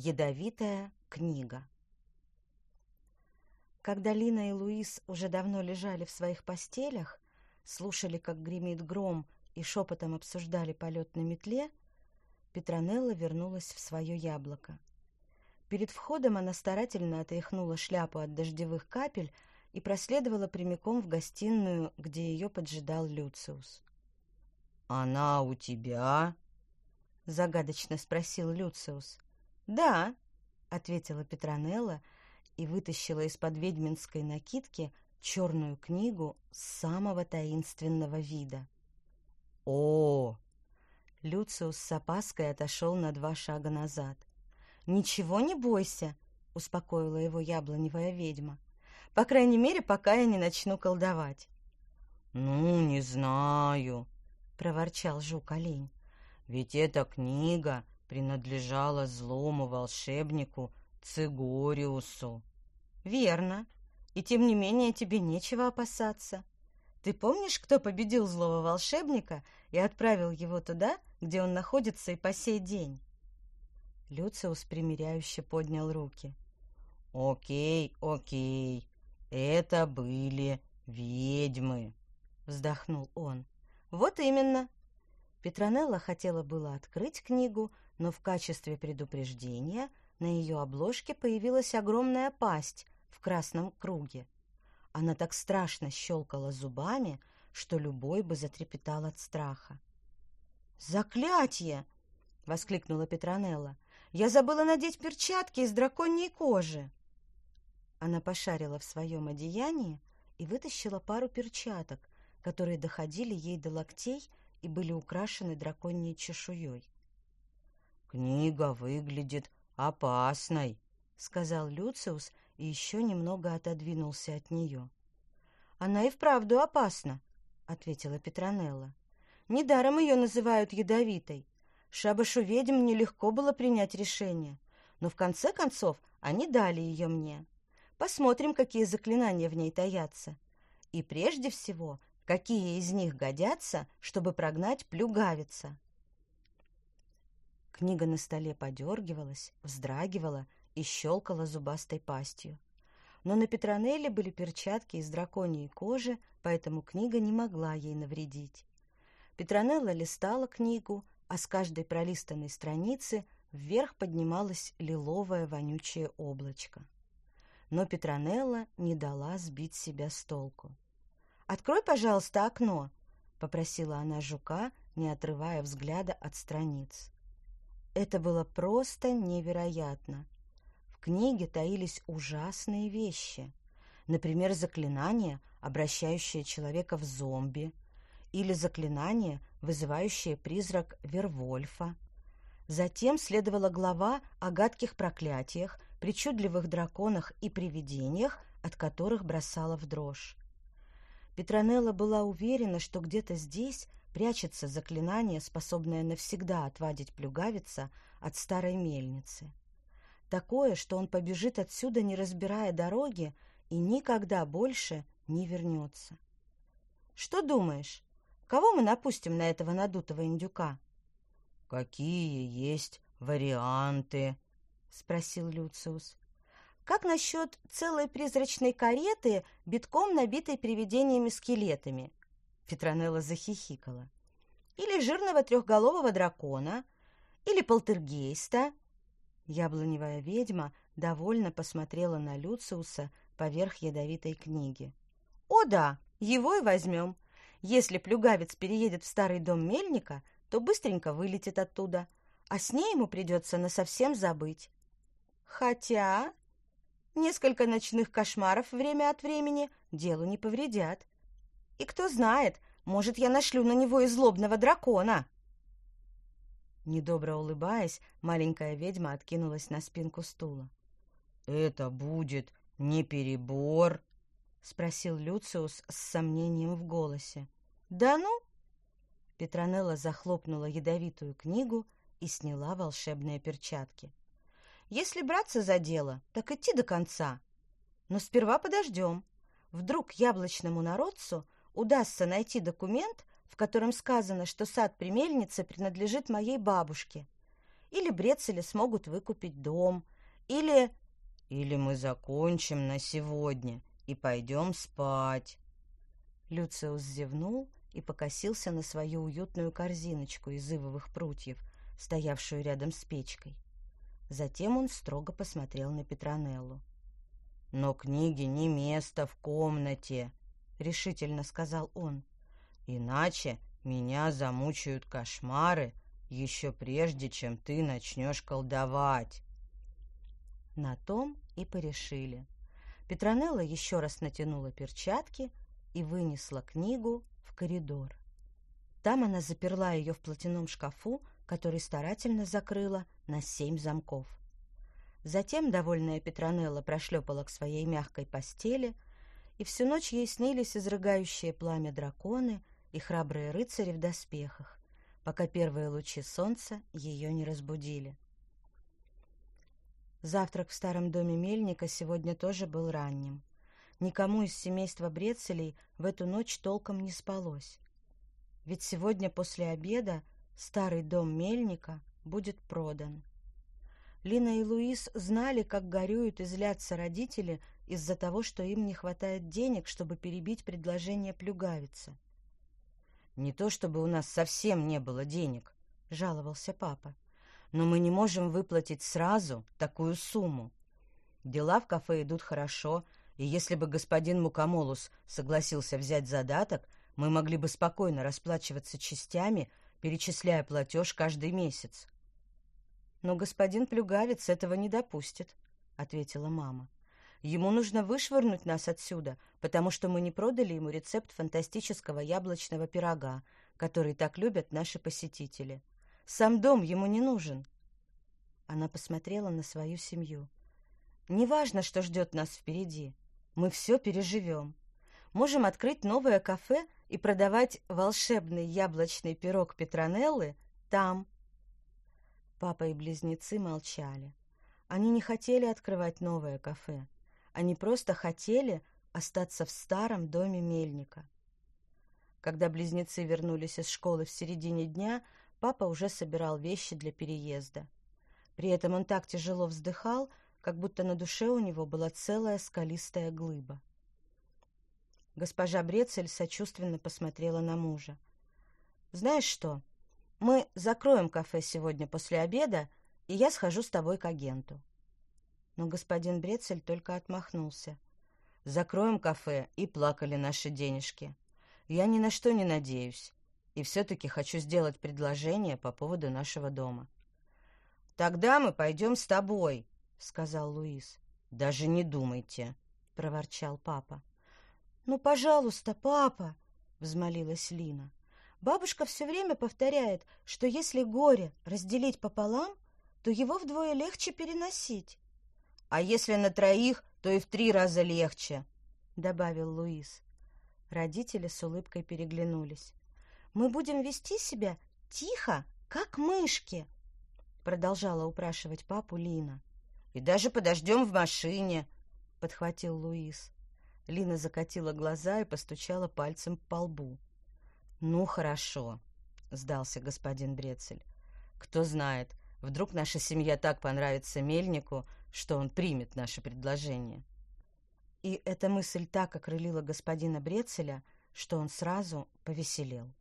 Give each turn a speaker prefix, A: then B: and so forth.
A: Ядовитая книга. Когда Лина и Луис уже давно лежали в своих постелях, слушали, как гремит гром, и шепотом обсуждали полет на метле, Петронелла вернулась в свое яблоко. Перед входом она старательно отряхнула шляпу от дождевых капель и проследовала прямиком в гостиную, где ее поджидал Люциус.
B: «Она у тебя?»
A: — загадочно спросил Люциус. «Да», — ответила Петронелла и вытащила из-под ведьминской накидки черную книгу самого таинственного вида.
B: «О!»
A: Люциус с опаской отошел на два шага назад. «Ничего не бойся», — успокоила его яблоневая ведьма. «По крайней мере, пока я не начну колдовать».
B: «Ну, не знаю», — проворчал жук-олень. «Ведь эта книга принадлежала злому волшебнику Цигориусу».
A: «Верно. И тем не менее тебе нечего опасаться. Ты помнишь, кто победил злого волшебника и отправил его туда, где он находится и по сей день?» Люциус примиряюще поднял руки.
B: «Окей, окей, это были ведьмы», — вздохнул он.
A: «Вот именно». Петронелла хотела было открыть книгу, но в качестве предупреждения на ее обложке появилась огромная пасть в красном круге. Она так страшно щелкала зубами, что любой бы затрепетал от страха. «Заклятье!» — воскликнула Петронелла. «Я забыла надеть перчатки из драконьей кожи!» Она пошарила в своем одеянии и вытащила пару перчаток, которые доходили ей до локтей и были украшены драконьей чешуей.
B: «Книга выглядит опасной», —
A: сказал Люциус и еще немного отодвинулся от нее. «Она и вправду опасна», — ответила Петронелла. «Недаром ее называют ядовитой. Шабашу ведьм нелегко было принять решение, но в конце концов они дали ее мне. Посмотрим, какие заклинания в ней таятся. И прежде всего, какие из них годятся, чтобы прогнать плюгавица». Книга на столе подергивалась, вздрагивала и щелкала зубастой пастью. Но на Петронелле были перчатки из драконьей кожи, поэтому книга не могла ей навредить. Петронелла листала книгу, а с каждой пролистанной страницы вверх поднималось лиловое вонючее облачко. Но Петронелла не дала сбить себя с толку. «Открой, пожалуйста, окно», — попросила она жука, не отрывая взгляда от страниц. Это было просто невероятно. В книге таились ужасные вещи. Например, заклинание, обращающее человека в зомби, или заклинание, вызывающее призрак Вервольфа. Затем следовала глава о гадких проклятиях, причудливых драконах и привидениях, от которых бросала в дрожь. Петронелла была уверена, что где-то здесь прячется заклинание, способное навсегда отвадить плюгавица от старой мельницы. Такое, что он побежит отсюда, не разбирая дороги, и никогда больше не вернется. Что думаешь, кого мы напустим на этого надутого индюка?
B: — Какие есть варианты? — спросил Люциус.
A: — Как насчет целой призрачной кареты, битком набитой привидениями-скелетами? Петронелла захихикала. Или жирного трехголового дракона, или полтергейста. Яблоневая ведьма довольно посмотрела на Люциуса поверх ядовитой книги. «О да, его и возьмем. Если плюгавец переедет в старый дом мельника, то быстренько вылетит оттуда, а с ней ему придется насовсем забыть. Хотя несколько ночных кошмаров время от времени делу не повредят. И кто знает, может, я нашлю на него и злобного дракона. Недобро улыбаясь, маленькая ведьма откинулась на спинку стула.
B: «Это будет не перебор?»
A: — спросил Люциус с сомнением в голосе. «Да ну?» Петронелла захлопнула ядовитую книгу и сняла волшебные перчатки. «Если браться за дело, так идти до конца. Но сперва подождем. Вдруг яблочному народцу удастся найти документ, в котором сказано, что сад при мельнице принадлежит моей бабушке. или Брецели смогут выкупить дом, или...
B: Или мы закончим на сегодня и пойдем спать.
A: Люциус зевнул и покосился на свою уютную корзиночку из ивовых прутьев, стоявшую рядом с печкой. Затем он строго посмотрел на Петронеллу.
B: «Но книги не место в комнате», —
A: решительно сказал он.
B: «Иначе меня замучают кошмары еще прежде, чем ты начнешь колдовать».
A: На том и порешили. Петронелла еще раз натянула перчатки и вынесла книгу в коридор. Там она заперла ее в платяном шкафу, который старательно закрыла на семь замков. Затем довольная Петронелла прошлепала к своей мягкой постели, и всю ночь ей снились изрыгающие пламя драконы и храбрые рыцари в доспехах, пока первые лучи солнца ее не разбудили. Завтрак в старом доме Мельника сегодня тоже был ранним. Никому из семейства Брецелей в эту ночь толком не спалось. Ведь сегодня после обеда старый дом Мельника будет продан. Лина и Луис знали, как горюют и злятся родители из-за того, что им не хватает денег, чтобы перебить предложение плюгавицы.
B: «Не то чтобы у нас совсем не было денег», — жаловался папа, «но мы не можем выплатить сразу такую сумму. Дела в кафе идут хорошо, и если бы господин Мукамолус согласился взять задаток, мы могли бы спокойно расплачиваться частями, перечисляя платеж каждый месяц.
A: «Но господин Плюгавец этого не допустит», — ответила мама. «Ему нужно вышвырнуть нас отсюда, потому что мы не продали ему рецепт фантастического яблочного пирога, который так любят наши посетители. Сам дом ему не нужен». Она посмотрела на свою семью. «Неважно, что ждет нас впереди. Мы все переживем. Можем открыть новое кафе и продавать волшебный яблочный пирог Петронеллы там, Папа и близнецы молчали. Они не хотели открывать новое кафе. Они просто хотели остаться в старом доме мельника. Когда близнецы вернулись из школы в середине дня, папа уже собирал вещи для переезда. При этом он так тяжело вздыхал, как будто на душе у него была целая скалистая глыба. Госпожа Брецель сочувственно посмотрела на мужа. «Знаешь что? Мы закроем кафе сегодня после обеда, и я схожу с тобой к агенту. Но господин Брецель только отмахнулся.
B: Закроем кафе, и плакали наши денежки. Я ни на что не надеюсь, и все-таки хочу сделать предложение по поводу нашего дома. «Тогда мы пойдем с тобой», — сказал Луис. «Даже не думайте», — проворчал папа.
A: «Ну, пожалуйста, папа», — взмолилась Лина. Бабушка все время повторяет, что если горе разделить пополам, то его вдвое легче переносить.
B: — А если на троих, то и в три раза легче, —
A: добавил Луис. Родители с улыбкой переглянулись. — Мы будем вести себя тихо, как мышки, — продолжала упрашивать папу Лина.
B: — И даже подождем в машине, —
A: подхватил Луис. Лина закатила глаза и постучала пальцем по лбу.
B: «Ну, хорошо», — сдался господин Брецель. «Кто знает, вдруг наша семья так понравится Мельнику, что он примет наше предложение».
A: И эта мысль так окрылила господина Брецеля, что он сразу повеселел.